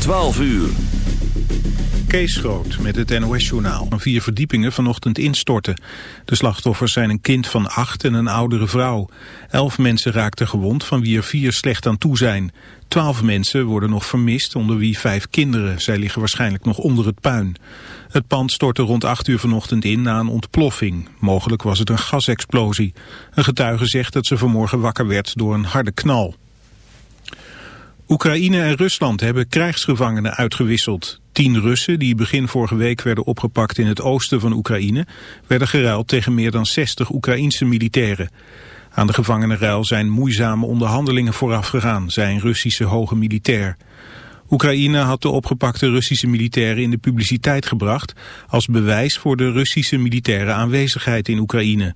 12 uur. Kees Groot met het NOS-journaal. Vier verdiepingen vanochtend instorten. De slachtoffers zijn een kind van acht en een oudere vrouw. Elf mensen raakten gewond, van wie er vier slecht aan toe zijn. Twaalf mensen worden nog vermist, onder wie vijf kinderen. Zij liggen waarschijnlijk nog onder het puin. Het pand stortte rond acht uur vanochtend in na een ontploffing. Mogelijk was het een gasexplosie. Een getuige zegt dat ze vanmorgen wakker werd door een harde knal. Oekraïne en Rusland hebben krijgsgevangenen uitgewisseld. Tien Russen, die begin vorige week werden opgepakt in het oosten van Oekraïne, werden geruild tegen meer dan 60 Oekraïense militairen. Aan de gevangenenruil zijn moeizame onderhandelingen vooraf gegaan, zei een Russische hoge militair. Oekraïne had de opgepakte Russische militairen in de publiciteit gebracht als bewijs voor de Russische militaire aanwezigheid in Oekraïne.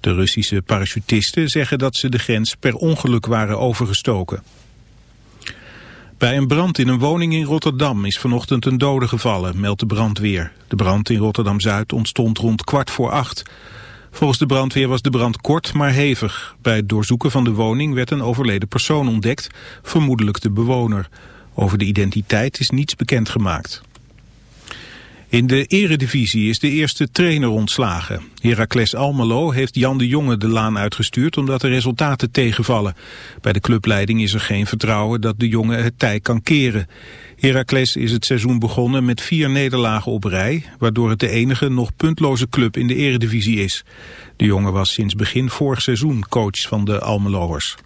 De Russische parachutisten zeggen dat ze de grens per ongeluk waren overgestoken. Bij een brand in een woning in Rotterdam is vanochtend een dode gevallen, meldt de brandweer. De brand in Rotterdam-Zuid ontstond rond kwart voor acht. Volgens de brandweer was de brand kort maar hevig. Bij het doorzoeken van de woning werd een overleden persoon ontdekt, vermoedelijk de bewoner. Over de identiteit is niets bekendgemaakt. In de eredivisie is de eerste trainer ontslagen. Heracles Almelo heeft Jan de Jonge de laan uitgestuurd omdat de resultaten tegenvallen. Bij de clubleiding is er geen vertrouwen dat de Jonge het tij kan keren. Heracles is het seizoen begonnen met vier nederlagen op rij, waardoor het de enige nog puntloze club in de eredivisie is. De Jonge was sinds begin vorig seizoen coach van de Almeloers.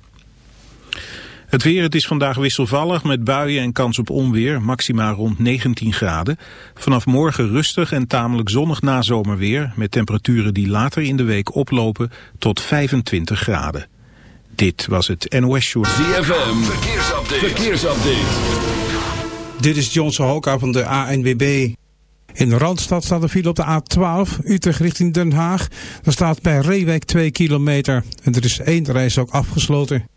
Het weer, het is vandaag wisselvallig met buien en kans op onweer, maxima rond 19 graden. Vanaf morgen rustig en tamelijk zonnig nazomerweer, met temperaturen die later in de week oplopen tot 25 graden. Dit was het NOS Show. ZFM, verkeersupdate. verkeersupdate. Dit is Johnson Hoka van de ANWB. In de Randstad staat een file op de A12, Utrecht richting Den Haag. Daar staat bij Reewijk 2 kilometer en er is één reis ook afgesloten.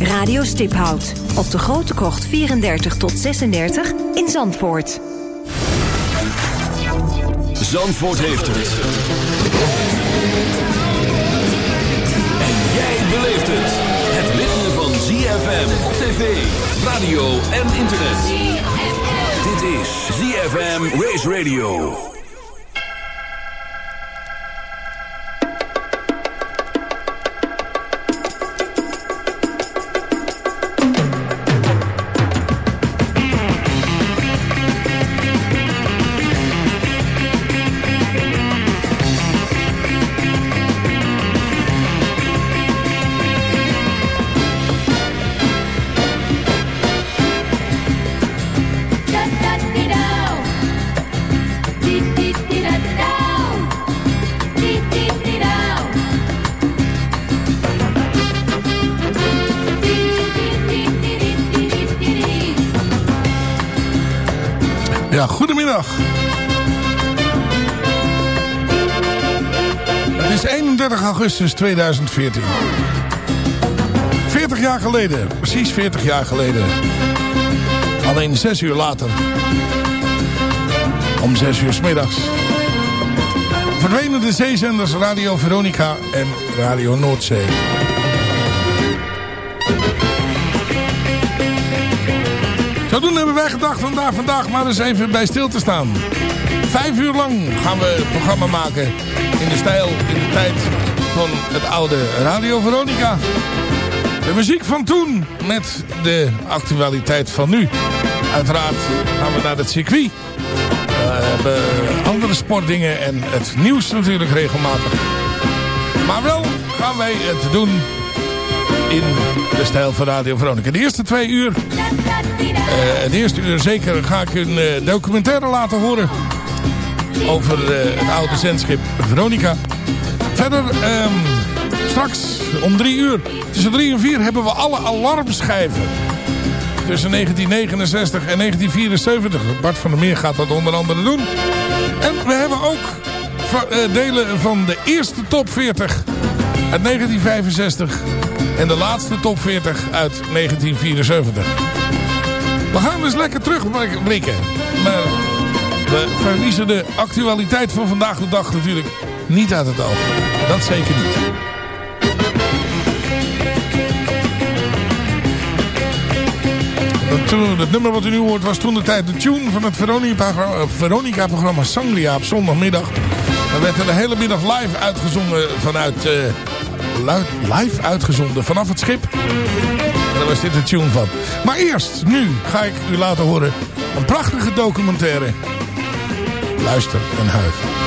Radio Stiphout op de Grote Krocht 34 tot 36 in Zandvoort. Zandvoort heeft het. En jij beleeft het. Het ritme van ZFM op tv, radio en internet. Dit is ZFM Race Radio. Augustus 2014. 40 jaar geleden, precies 40 jaar geleden. Alleen 6 uur later. Om 6 uur s middags. Verdwenen de zeezenders Radio Veronica en Radio Noordzee. Zodoende hebben wij gedacht om vandaag maar eens even bij stil te staan. Vijf uur lang gaan we het programma maken in de stijl, in de tijd van het oude Radio Veronica. De muziek van toen met de actualiteit van nu. Uiteraard gaan we naar het circuit. We hebben andere sportdingen en het nieuws natuurlijk regelmatig. Maar wel gaan wij het doen in de stijl van Radio Veronica. De eerste twee uur, uh, het eerste uur zeker, ga ik een uh, documentaire laten horen over uh, het oude zendschip Veronica. Verder, um, straks om drie uur, tussen drie en vier hebben we alle alarmschijven. Tussen 1969 en 1974. Bart van der Meer gaat dat onder andere doen. En we hebben ook delen van de eerste top 40 uit 1965 en de laatste top 40 uit 1974. We gaan dus lekker terugblikken. Maar we verliezen de actualiteit van vandaag de dag natuurlijk niet uit het oog. Dat zeker niet. Het nummer wat u nu hoort was toen de tijd de tune van het Veronica-programma Sangria op zondagmiddag. Dan werd er de hele middag live uitgezonden vanuit... Uh, live uitgezonden vanaf het schip. Daar was dit de tune van. Maar eerst, nu ga ik u laten horen een prachtige documentaire. Luister en huif.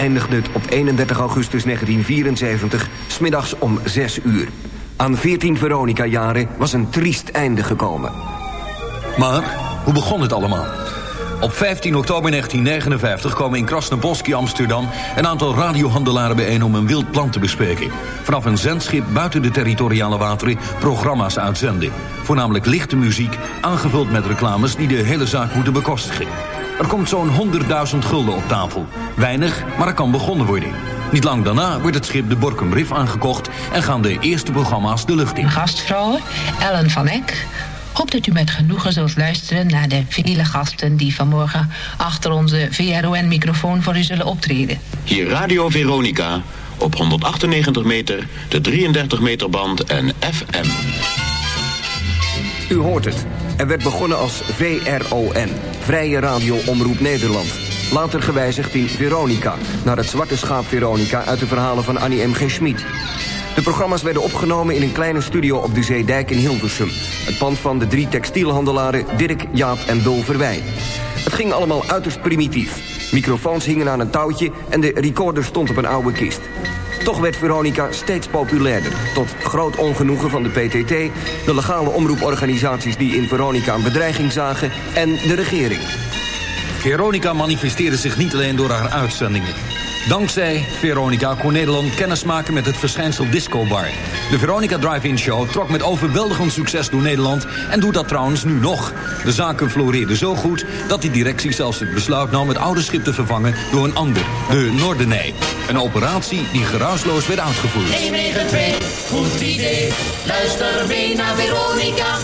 Eindigde het op 31 augustus 1974, smiddags om 6 uur. Aan 14 Veronica-jaren was een triest einde gekomen. Maar, hoe begon het allemaal? Op 15 oktober 1959 komen in Krasnoboski, Amsterdam... een aantal radiohandelaren bijeen om een wild plan te bespreken. Vanaf een zendschip buiten de territoriale wateren programma's uitzenden. Voornamelijk lichte muziek, aangevuld met reclames die de hele zaak moeten bekostigen. Er komt zo'n 100.000 gulden op tafel. Weinig, maar er kan begonnen worden. Niet lang daarna wordt het schip de Borkum Riff aangekocht... en gaan de eerste programma's de lucht in. Gastvrouwen, Ellen van Eck. Hoop dat u met genoegen zult luisteren naar de vele gasten... die vanmorgen achter onze VRON-microfoon voor u zullen optreden. Hier Radio Veronica op 198 meter, de 33 meter band en FM. U hoort het. Er werd begonnen als VRON, Vrije Radio Omroep Nederland. Later gewijzigd in Veronica, naar het zwarte schaap Veronica... uit de verhalen van Annie M. G. Schmid. De programma's werden opgenomen in een kleine studio op de Zeedijk in Hilversum. Het pand van de drie textielhandelaren Dirk, Jaap en Dul Verwij. Het ging allemaal uiterst primitief. Microfoons hingen aan een touwtje en de recorder stond op een oude kist. Toch werd Veronica steeds populairder. Tot groot ongenoegen van de PTT, de legale omroeporganisaties die in Veronica een bedreiging zagen en de regering. Veronica manifesteerde zich niet alleen door haar uitzendingen. Dankzij Veronica kon Nederland kennismaken met het verschijnsel Disco Bar. De Veronica Drive-In Show trok met overweldigend succes door Nederland... en doet dat trouwens nu nog. De zaken floreerden zo goed dat die directie zelfs het besluit nam... het oude schip te vervangen door een ander, de Noordenij. Een operatie die geruisloos werd uitgevoerd. 192, goed idee. Luister mee naar Veronica.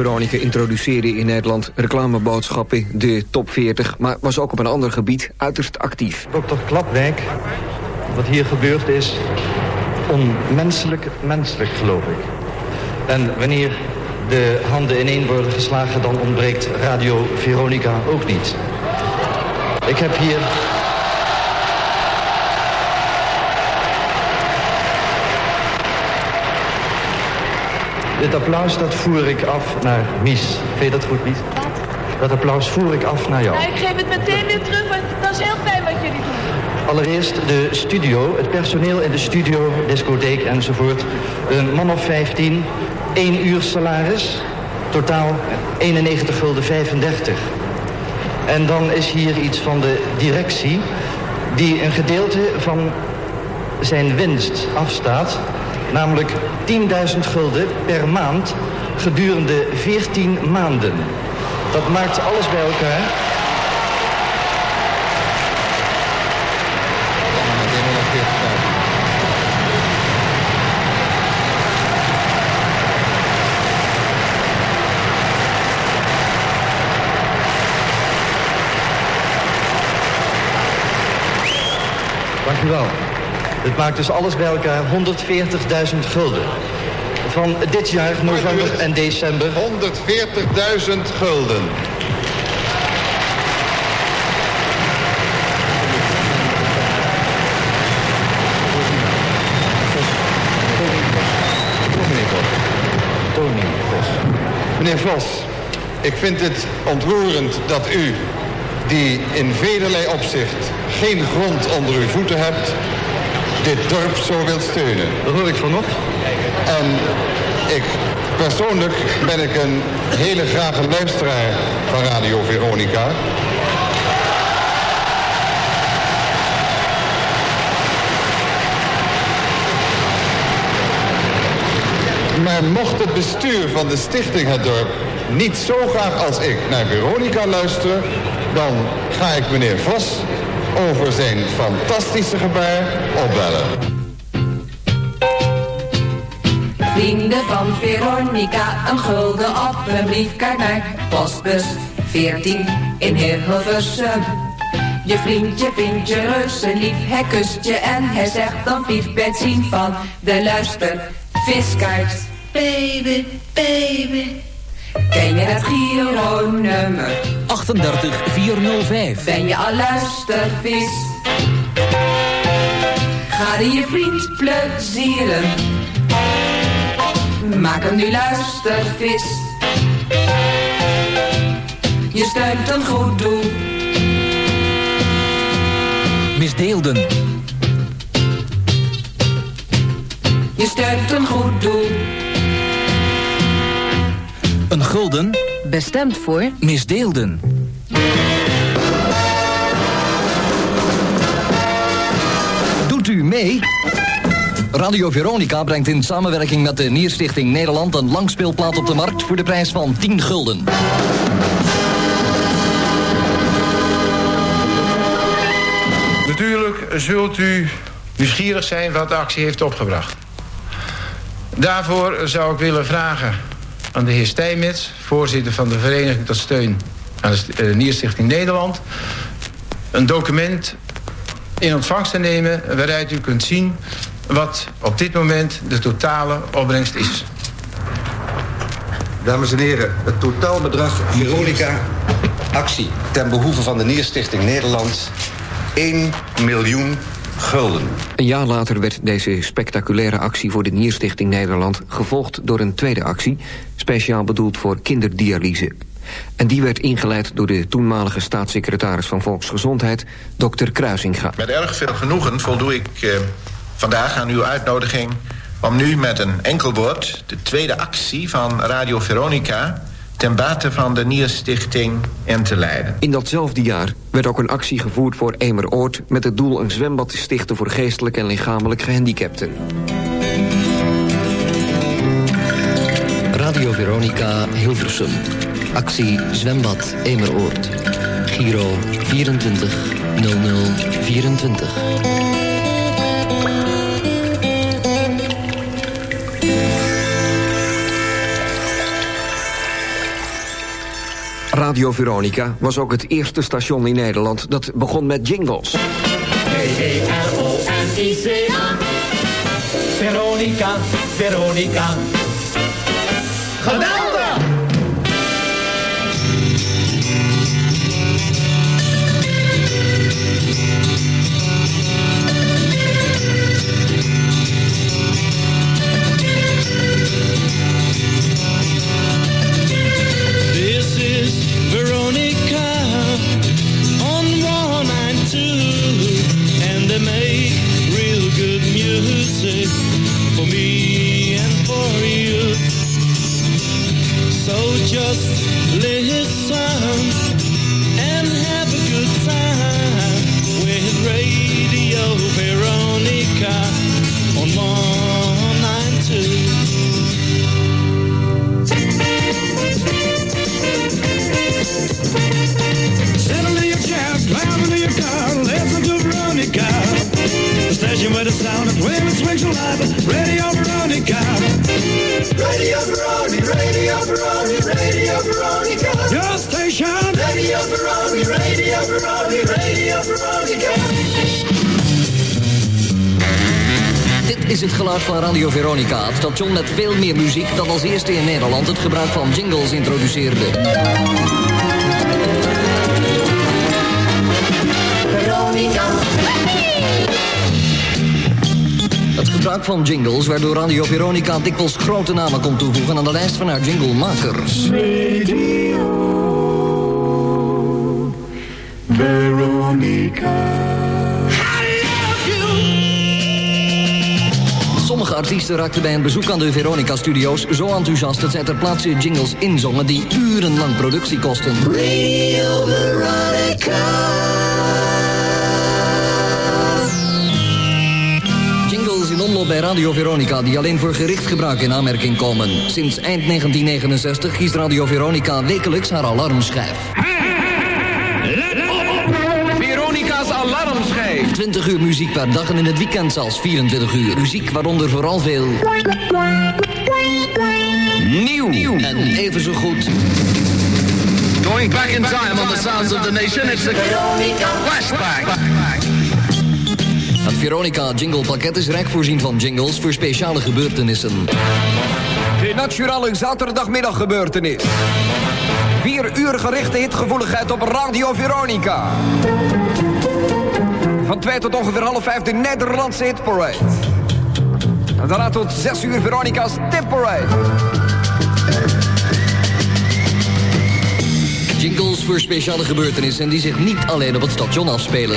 Veronica introduceerde in Nederland reclameboodschappen, de top 40... maar was ook op een ander gebied uiterst actief. Dr. Klapwijk, wat hier gebeurd is, onmenselijk menselijk geloof ik. En wanneer de handen ineen worden geslagen, dan ontbreekt Radio Veronica ook niet. Ik heb hier... Dit applaus dat voer ik af naar Mies. Vind je dat goed, Mies? Dat applaus voer ik af naar jou. Nou, ik geef het meteen weer terug, want dat is heel fijn wat jullie doen. Allereerst de studio, het personeel in de studio, discotheek enzovoort. Een man of 15, één uur salaris, totaal 91 gulden 35. En dan is hier iets van de directie, die een gedeelte van zijn winst afstaat, namelijk 10.000 gulden per maand gedurende 14 maanden. Dat maakt alles bij elkaar. Dank u wel. Het maakt dus alles bij elkaar 140.000 gulden. Van dit jaar, november en december. 140.000 gulden. Meneer Vos, ik vind het ontroerend dat u, die in velelei opzicht geen grond onder uw voeten hebt, dit dorp zo wilt steunen. Daar hoor ik van op. En ik, persoonlijk ben ik een hele grage luisteraar van Radio Veronica. Maar mocht het bestuur van de stichting Het Dorp niet zo graag als ik naar Veronica luisteren... dan ga ik meneer Vos over zijn fantastische gebaar opbellen. Vrienden van Veronica, een gulden op een briefkaart naar postbus 14 in Hilversum. Je vriendje vindt je reuze lief, hij kust je en hij zegt dan vief bij van de luister viskaart. Baby, baby. Ken je het Giro-nummer? 38405. Ben je al luistervis? Ga er je vriend plezieren. Maak hem nu luistervis. Je steunt een goed doel. Misdeelden. Je steunt een goed doel. Gulden. Bestemd voor Misdeelden. Doet u mee? Radio Veronica brengt in samenwerking met de Nierstichting Nederland... een langspeelplaat op de markt voor de prijs van 10 gulden. Natuurlijk zult u nieuwsgierig zijn wat de actie heeft opgebracht. Daarvoor zou ik willen vragen aan de heer Stijmits... voorzitter van de Vereniging tot Steun aan de uh, Nierstichting Nederland... een document in ontvangst te nemen waaruit u kunt zien... wat op dit moment de totale opbrengst is. Dames en heren, het totaalbedrag Veronica actie ten behoeve van de Nierstichting Nederland 1 miljoen gulden. Een jaar later werd deze spectaculaire actie voor de Nierstichting Nederland... gevolgd door een tweede actie, speciaal bedoeld voor kinderdialyse. En die werd ingeleid door de toenmalige staatssecretaris van Volksgezondheid, dokter Kruisinga. Met erg veel genoegen voldoe ik eh, vandaag aan uw uitnodiging... om nu met een enkel woord de tweede actie van Radio Veronica ten bate van de Nierstichting in te leiden. In datzelfde jaar werd ook een actie gevoerd voor Emeroord... met het doel een zwembad te stichten voor geestelijk en lichamelijk gehandicapten. Radio Veronica Hilversum. Actie Zwembad Emeroord. Giro 240024. Radio Veronica was ook het eerste station in Nederland dat begon met jingles. V-E-R-O-N-I-C-A. Veronica, Veronica. Geweldig! Radio Veronica. Radio Veronica, Radio Veronica, Radio Veronica. Your station. Radio Veronica, Radio Veronica, Radio Veronica. Dit is het geluid van Radio Veronica, het station met veel meer muziek dan als eerste in Nederland het gebruik van jingles introduceerde. Veronica. Het gebruik van jingles waardoor Radio Veronica dikwijls grote namen kon toevoegen aan de lijst van haar jinglemakers. Veronica. Sommige artiesten raakten bij een bezoek aan de Veronica-studio's zo enthousiast dat zij ter plaatse jingles inzongen die urenlang productie kosten. Radio Veronica. In omloop bij Radio Veronica die alleen voor gericht gebruik in aanmerking komen. Sinds eind 1969 kiest Radio Veronica wekelijks haar alarmschijf. Veronica's alarmschijf. 20 uur muziek per dag en in het weekend zelfs 24 uur. Muziek waaronder vooral veel... Nieuw. En even zo goed... Going back in time on the sounds of the nation, it's the flashback. Veronica Jingle Pakket is rijk voorzien van jingles voor speciale gebeurtenissen. De Nationale Zaterdagmiddaggebeurtenis. Vier uur gerichte hitgevoeligheid op Radio Veronica. Van twee tot ongeveer half vijf de Nederlandse hitparade. Daarna tot zes uur Veronica's tipparade. Jingles voor speciale gebeurtenissen die zich niet alleen op het station afspelen.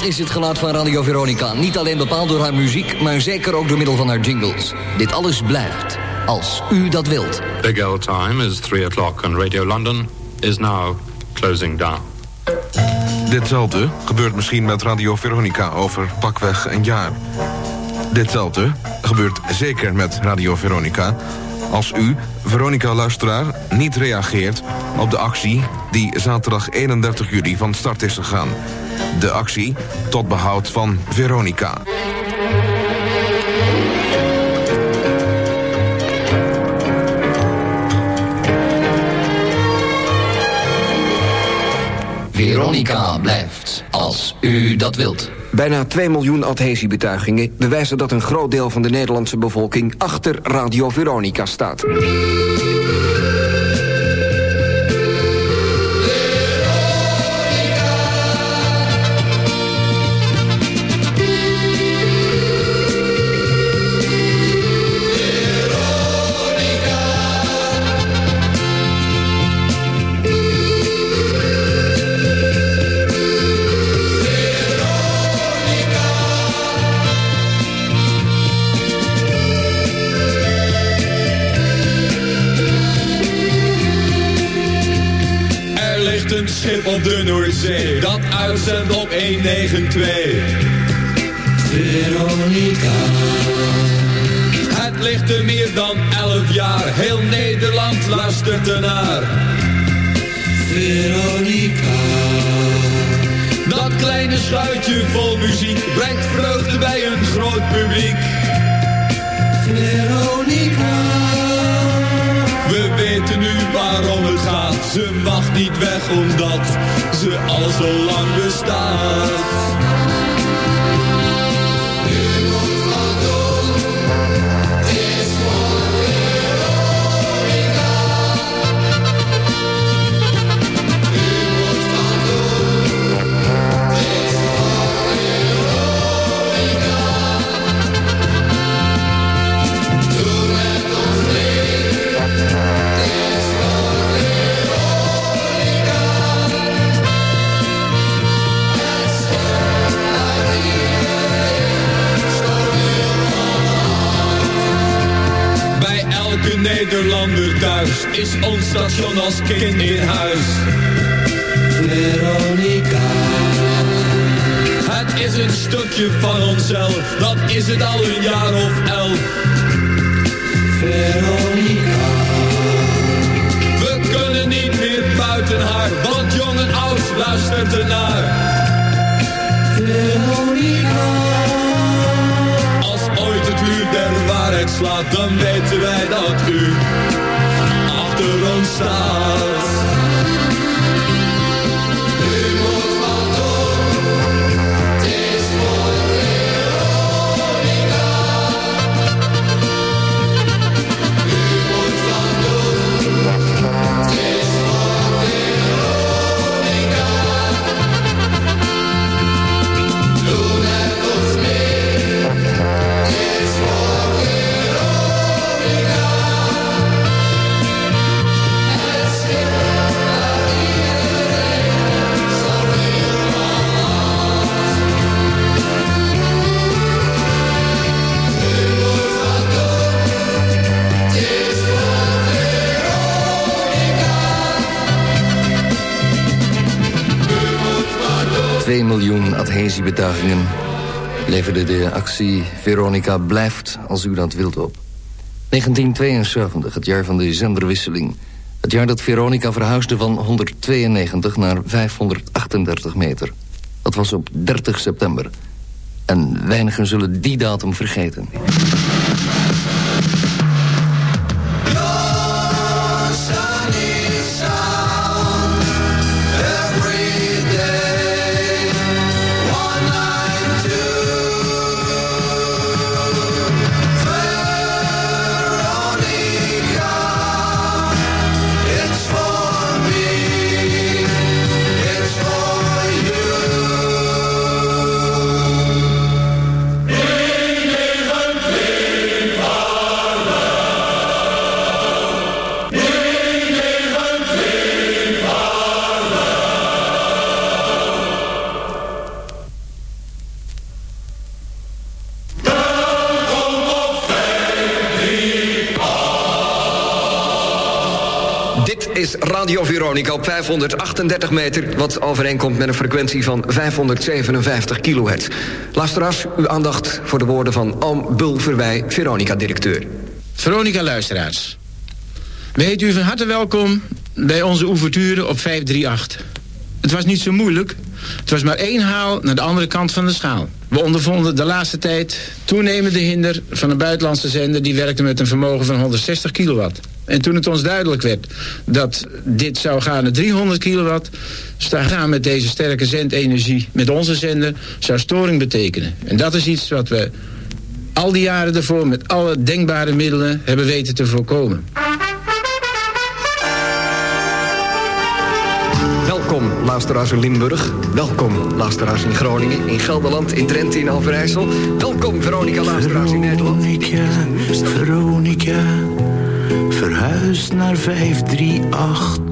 Dat is het geluid van Radio Veronica. Niet alleen bepaald door haar muziek, maar zeker ook door middel van haar jingles. Dit alles blijft, als u dat wilt. Big old time is 3 o'clock and Radio London is now closing down. Ditzelfde gebeurt misschien met Radio Veronica over pakweg een jaar. Ditzelfde gebeurt zeker met Radio Veronica... als u, Veronica-luisteraar, niet reageert op de actie... die zaterdag 31 juli van start is gegaan. De actie tot behoud van Veronica. Veronica blijft, als u dat wilt. Bijna 2 miljoen adhesiebetuigingen bewijzen dat een groot deel van de Nederlandse bevolking achter Radio Veronica staat. Uitzendt op 192. Veronica. Het ligt er meer dan 11 jaar, heel Nederland luistert ernaar. Veronica. Dat kleine kleine schuitje vol muziek brengt vreugde bij een groot publiek. Veronica. Ze mag niet weg omdat ze al zo lang bestaat. Nederlander thuis is ons station als kind in huis. Veronica. Het is een stukje van onszelf, dat is het al een jaar of elf. Veronica. We kunnen niet meer buiten haar, want jong en oud luistert ernaar. Veronica. Slaat, dan weten wij dat u achter ons staat. 2 miljoen adhesiebetuigingen leverde de actie Veronica blijft als u dat wilt op. 1972, het jaar van de zenderwisseling. Het jaar dat Veronica verhuisde van 192 naar 538 meter. Dat was op 30 september. En weinigen zullen die datum vergeten. Radio Veronica op 538 meter... wat overeenkomt met een frequentie van 557 kilohertz. Luisteraars, uw aandacht voor de woorden van Oom Bulverwij, Veronica-directeur. Veronica-luisteraars. We heten u van harte welkom bij onze ouverture op 538. Het was niet zo moeilijk. Het was maar één haal naar de andere kant van de schaal. We ondervonden de laatste tijd toenemende hinder van een buitenlandse zender... die werkte met een vermogen van 160 kilowatt. En toen het ons duidelijk werd dat dit zou gaan naar 300 kilowatt... zou gaan met deze sterke zendenergie met onze zender... zou storing betekenen. En dat is iets wat we al die jaren ervoor... met alle denkbare middelen hebben weten te voorkomen. Welkom, luisteraars in Limburg. Welkom, luisteraars in Groningen, in Gelderland, in Drenthe, in Overijssel. Welkom, Veronica-luisteraars in Nederland. Veronica, Veronica, verhuis naar 538.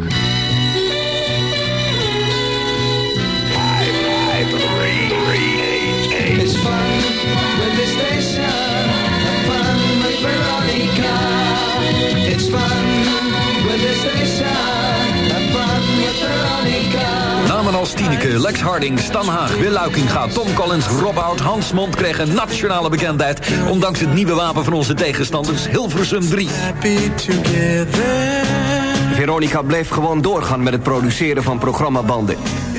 Als Tineke, Lex Harding, Stan Haag, Wil Luikinga, Tom Collins, Rob Oud, Hans Mond kregen nationale bekendheid. Ondanks het nieuwe wapen van onze tegenstanders, Hilversum 3. Veronica bleef gewoon doorgaan met het produceren van programmabanden.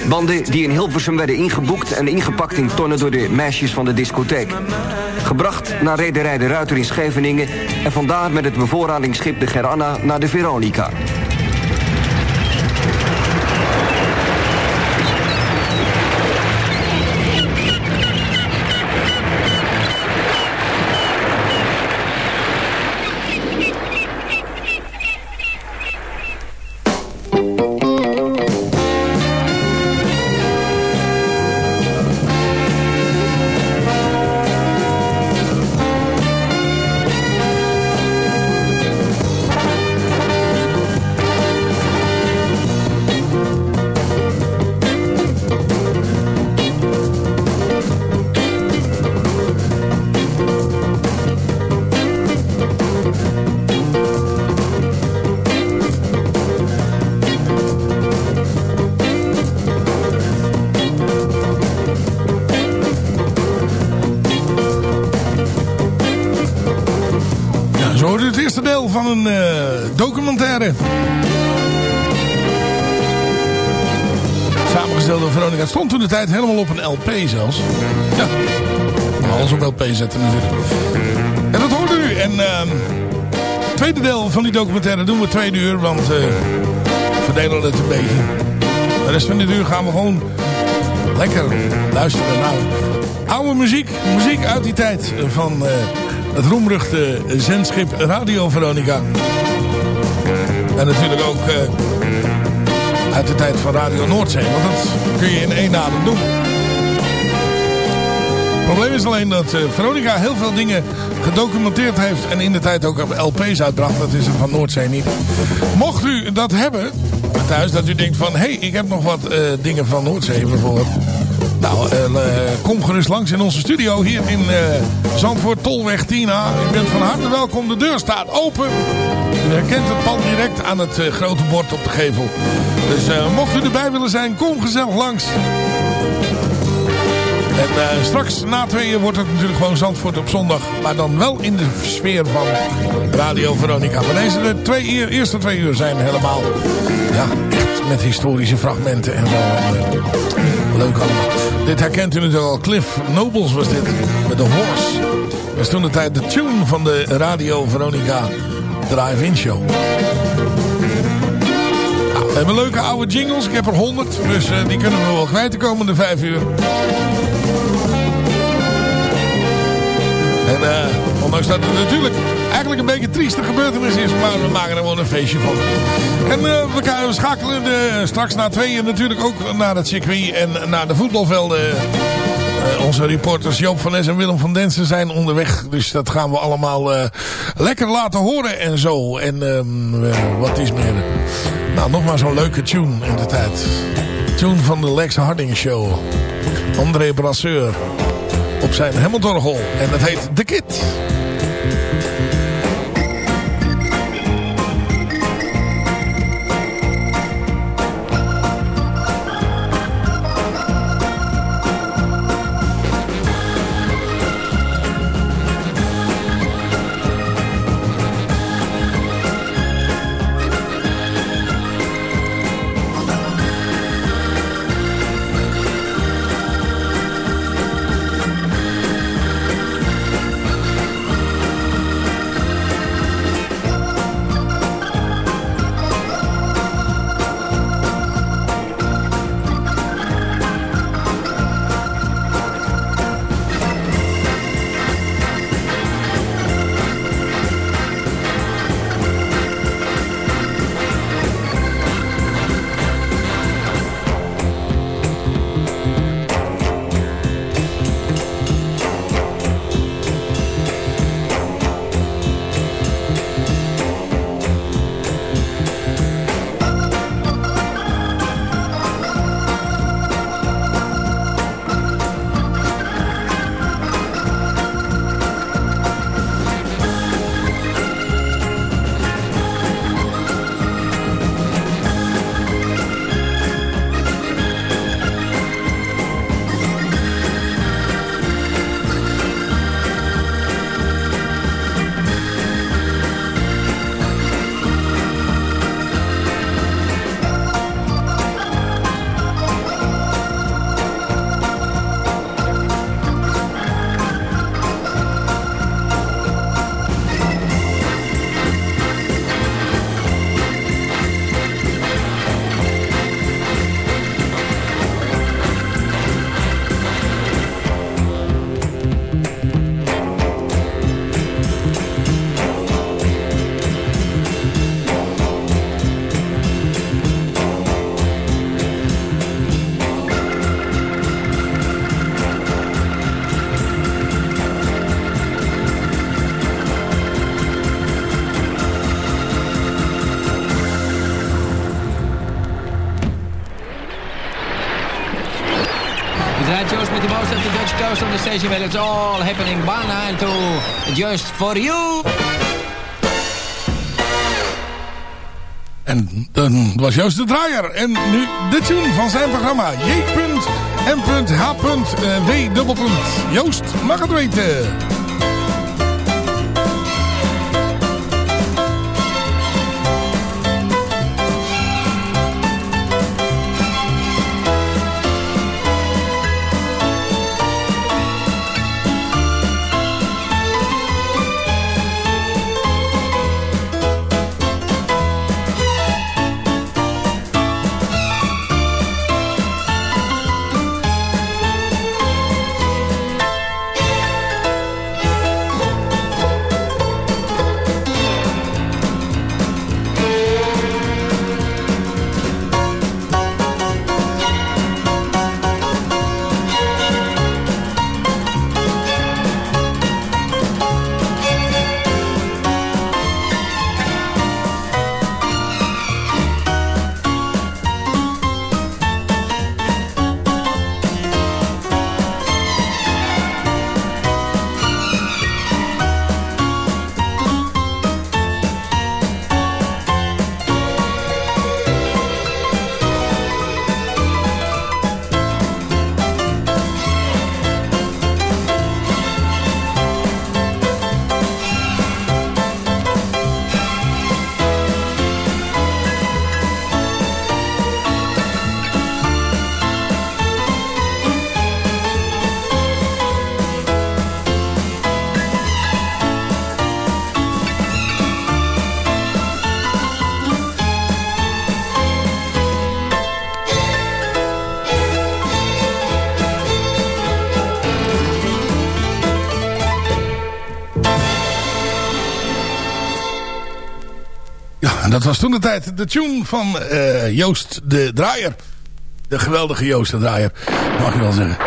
Banden die in Hilversum werden ingeboekt en ingepakt in tonnen door de meisjes van de discotheek. Gebracht naar rederij de Ruiter in Scheveningen... en vandaar met het bevoorradingsschip de Geranna naar de Veronica. Van een eh, documentaire. Samengesteld door Veronica. Het stond toen de tijd helemaal op een LP zelfs. Ja, alles op LP zetten natuurlijk. En dat hoorde u. En ehm het tweede deel van die documentaire doen we tweede uur. Want eh, we verdelen het een beetje. De rest van dit uur gaan we gewoon lekker luisteren naar oude muziek. Muziek uit die tijd van eh, het roemruchte zendschip Radio Veronica. En natuurlijk ook eh, uit de tijd van Radio Noordzee. Want dat kun je in één adem doen. Het probleem is alleen dat eh, Veronica heel veel dingen gedocumenteerd heeft. En in de tijd ook LP's uitbracht. Dat is er van Noordzee niet. Mocht u dat hebben thuis. Dat u denkt van, hé, hey, ik heb nog wat eh, dingen van Noordzee bijvoorbeeld. Nou, eh, kom gerust langs in onze studio hier in eh, Zandvoort, Tolweg 10A. U bent van harte welkom. De deur staat open. U herkent het pand direct aan het eh, grote bord op de gevel. Dus mocht u erbij willen zijn, kom gezellig langs. En straks na tweeën wordt het natuurlijk gewoon Zandvoort op zondag. Maar dan wel in de sfeer van Radio Veronica. Maar deze de twee uur, eerste twee uur zijn helemaal... Ja, echt met historische fragmenten en zo. Leuk allemaal. Dit herkent u natuurlijk al. Cliff Nobles was dit. Met de Horse. Dat was toen de tijd de tune van de Radio Veronica Drive-In Show. Nou, we hebben leuke oude jingles. Ik heb er honderd. Dus eh, die kunnen we wel kwijt de komende vijf uur. En uh, ondanks dat het natuurlijk eigenlijk een beetje een trieste gebeurtenis is. Maar we maken er gewoon een feestje van. En uh, we, gaan, we schakelen de, straks na tweeën natuurlijk ook naar het circuit en naar de voetbalvelden. Uh, onze reporters Joop van Es en Willem van Densen zijn onderweg. Dus dat gaan we allemaal lekker laten horen en zo. En ehm, wat is meer... Nou, nog maar zo'n leuke tune in de tijd. Tune van de Lex Harding Show. André Brasseur op zijn Hamiltorgel. En dat heet The Kid. Station where it's all happening one and two. Just for you. En dan was Joost de Draaier. En nu de tune van zijn programma. J.M.H.W. Joost mag het weten. Dat was toen de tijd de tune van uh, Joost de Draaier. De geweldige Joost de Draaier, mag je wel zeggen.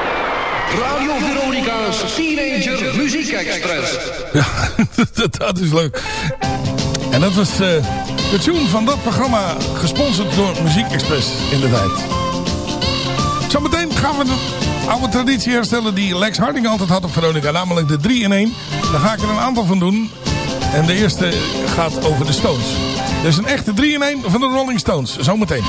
Radio Veronica's Teenager Muziek Express. Ja, dat, dat, is leuk. En dat was uh, de tune van dat programma gesponsord door Muziek Express in de tijd. Zometeen gaan we de oude traditie herstellen die Lex Harding altijd had op Veronica. Namelijk de 3 in 1. Daar ga ik er een aantal van doen. En de eerste gaat over de Stones. Dus een echte 3 in 1 van de Rolling Stones. Zometeen.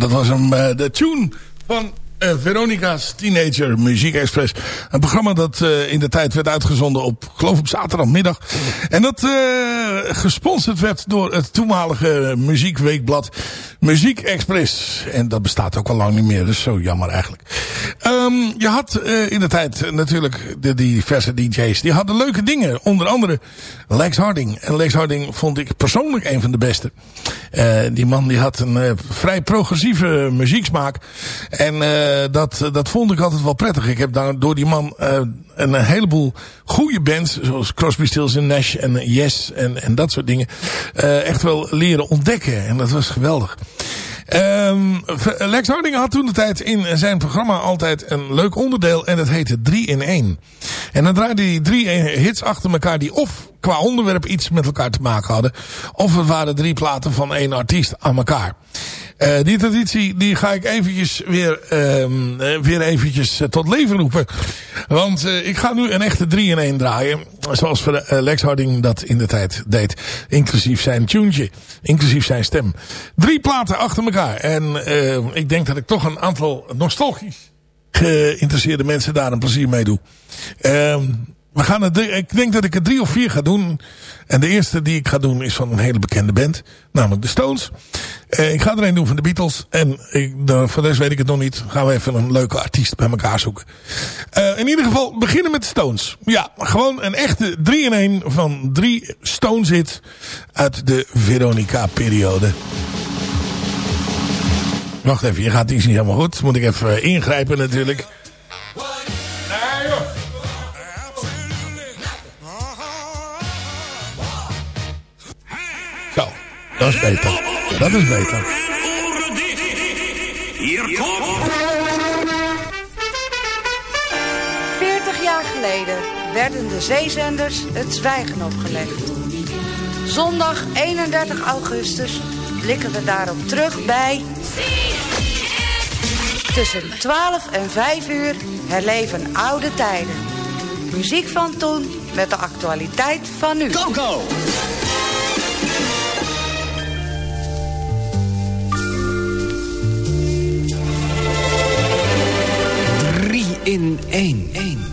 Dat was hem, uh, de tune van uh, Veronica's Teenager Muziek Express. Een programma dat uh, in de tijd werd uitgezonden op, geloof op zaterdagmiddag. En dat uh, gesponsord werd door het toenmalige muziekweekblad Muziek Express. En dat bestaat ook al lang niet meer, dus zo jammer eigenlijk. Je had uh, in de tijd natuurlijk de diverse DJ's. Die hadden leuke dingen. Onder andere Lex Harding. En Lex Harding vond ik persoonlijk een van de beste. Uh, die man die had een vrij progressieve muzieksmaak. En dat, dat vond ik altijd wel prettig. Ik heb daar door die man een heleboel goede bands. Zoals Crosby, Stills Nash en Yes en, en dat soort dingen. echt wel leren ontdekken. En dat was geweldig. Ehm, Lex Harding had toen de tijd in zijn programma altijd een leuk onderdeel. En dat heette 3 in 1. En dan draaide hij drie hits achter elkaar die of qua onderwerp iets met elkaar te maken hadden. Of het waren drie platen van één artiest aan elkaar. Uh, die traditie die ga ik eventjes weer, uh, weer eventjes uh, tot leven roepen. Want ik ga nu een echte 3 in 1 draaien. Zoals Lex Harding dat in de tijd deed. Inclusief zijn tuentje. Inclusief zijn stem. Drie platen achter elkaar. En ik denk dat ik toch een aantal nostalgisch geïnteresseerde mensen daar een plezier mee doe. Ehm, we gaan het, ik denk dat ik er drie of vier ga doen. En de eerste die ik ga doen is van een hele bekende band. Namelijk de Stones. Uh, ik ga er een doen van de Beatles. En ik, voor de rest weet ik het nog niet. Gaan we even een leuke artiest bij elkaar zoeken. Uh, in ieder geval beginnen met de Stones. Ja, gewoon een echte 3 in 1 van drie Stones uit de Veronica periode. Wacht even, je gaat iets niet helemaal goed. Moet ik even ingrijpen natuurlijk. Dat is beter. Dat is beter. Hier komt... 40 jaar geleden werden de zeezenders het zwijgen opgelegd. Zondag 31 augustus blikken we daarop terug bij... Tussen 12 en 5 uur herleven oude tijden. Muziek van toen met de actualiteit van nu. Coco! 3 in 1.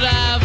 that I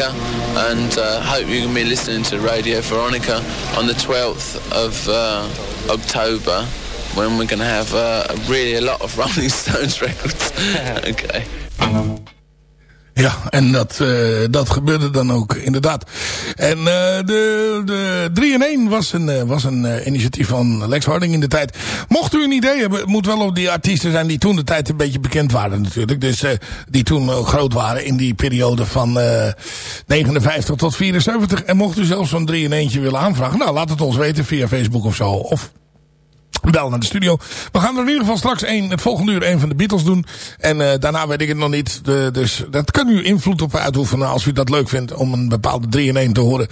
and uh, hope you can be listening to Radio Veronica on the 12th of uh, October, when we're going to have uh, really a lot of Rolling Stones records. okay. Ja, en dat, uh, dat gebeurde dan ook inderdaad. En uh, de, de 3 in 1 was een, uh, was een initiatief van Lex Harding in de tijd. Mocht u een idee hebben, het moet wel op die artiesten zijn die toen de tijd een beetje bekend waren natuurlijk. Dus die toen groot waren in die periode van 59 tot 74. En mocht u zelfs zo'n 3 in 1 willen aanvragen, nou laat het ons weten via Facebook of zo. Of bel naar de studio. We gaan er in ieder geval straks één, het volgende uur één van de Beatles doen. En uh, daarna weet ik het nog niet. Dus dat kan u invloed op uitoefenen als u dat leuk vindt om een bepaalde 3 in 1 te horen.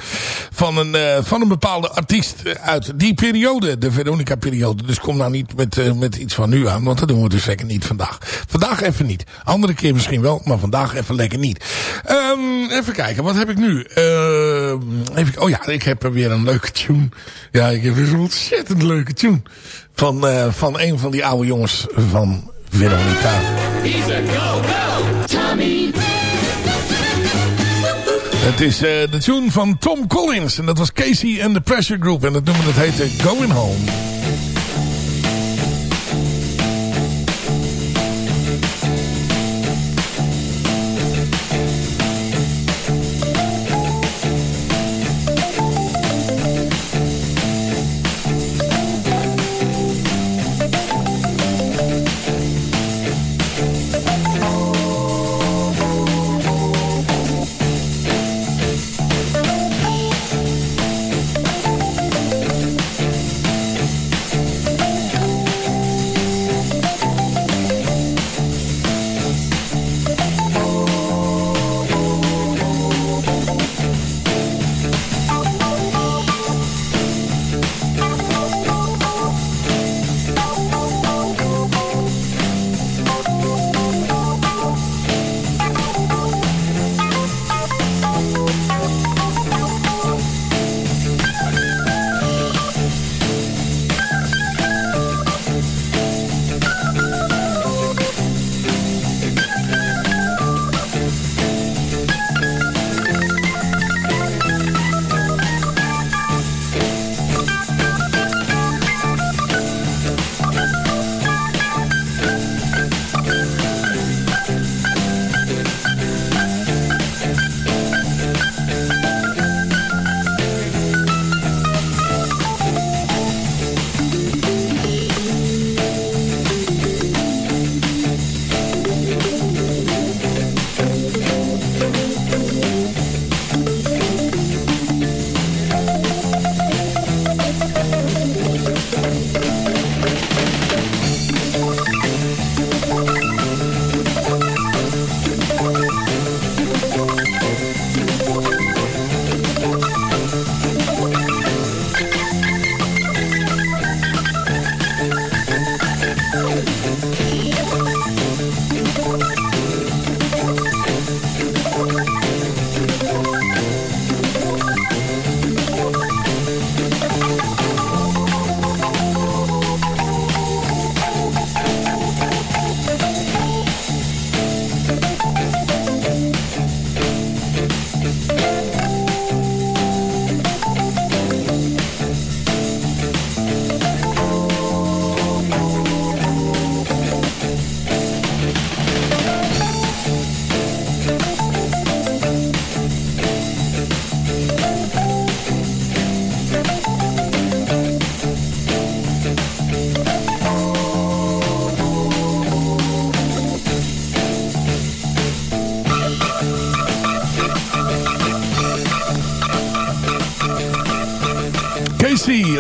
Van een, uh, van een bepaalde artiest uit die periode, de Veronica periode. Dus kom nou niet met, uh, met iets van nu aan, want dat doen we dus zeker niet vandaag. Vandaag even niet. Andere keer misschien wel, maar vandaag even lekker niet. Um, even kijken, wat heb ik nu? Even, oh ja, ik heb er weer een leuke tune. Ja, ik heb weer zo'n ontzettend leuke tune. Van, uh, van een van die oude jongens van Veronica. He's a go-go, Tommy. Het is uh, de tune van Tom Collins. En dat was Casey and the Pressure Group. En dat nummer dat heette Going Home.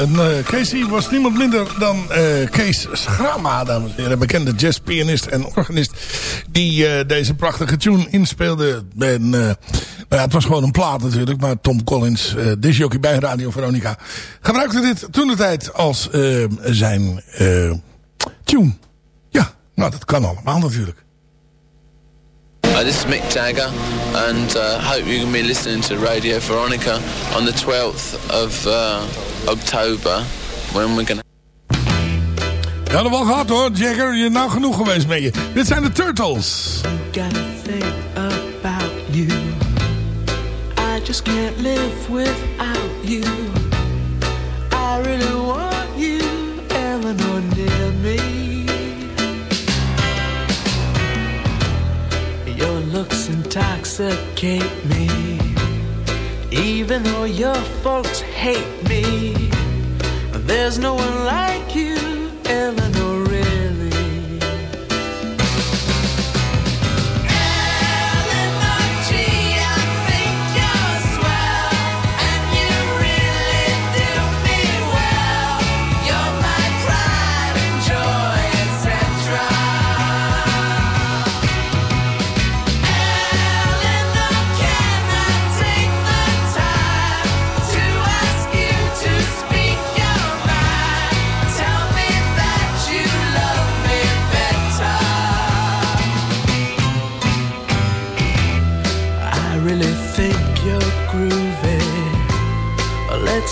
En, eh, Casey was niemand minder dan eh, Kees Schrama, dames en heren. Bekende jazzpianist en organist die eh, deze prachtige tune inspeelde. En, nou ja, het was gewoon een plaat natuurlijk, maar Tom Collins, uh, disjockey bij Radio Veronica, gebruikte dit toen de tijd als zijn tune. Ja, nou dat kan allemaal natuurlijk. Uh, this is Mick Jagger, and uh, hope you can be listening to Radio Veronica on the 12th of uh, October, when we're gonna. Ja, dat wel gehad hoor, Jagger. Je nou genoeg geweest met je. Dit zijn de Turtles. Gotta think about you. I just can't live without you. Looks intoxicate me. Even though your folks hate me, there's no one like you, Eleanor.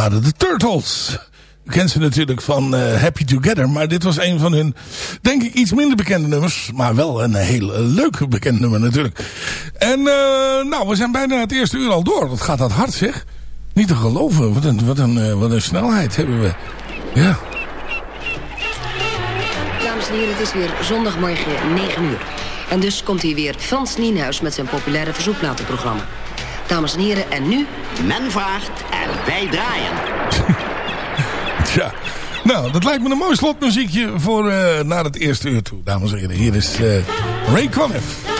waren de Turtles. U kent ze natuurlijk van eh, Happy Together. Maar dit was een van hun, denk ik, iets minder bekende nummers. Maar wel een heel eh, leuk bekend nummer natuurlijk. En eh, nou, we zijn bijna het eerste uur al door. Wat gaat dat hard zeg. Niet te geloven. Wat een, wat een, wat een snelheid hebben we. Ja. Dames en heren, het is weer zondagmorgen 9 uur. En dus komt hier weer Frans Nienhuis met zijn populaire verzoekplatenprogramma. Dames en heren, en nu... Men vraagt en wij draaien. Tja. Nou, dat lijkt me een mooi slotmuziekje voor eh, naar het eerste uur toe. Dames en heren, hier is eh, Ray Conniff.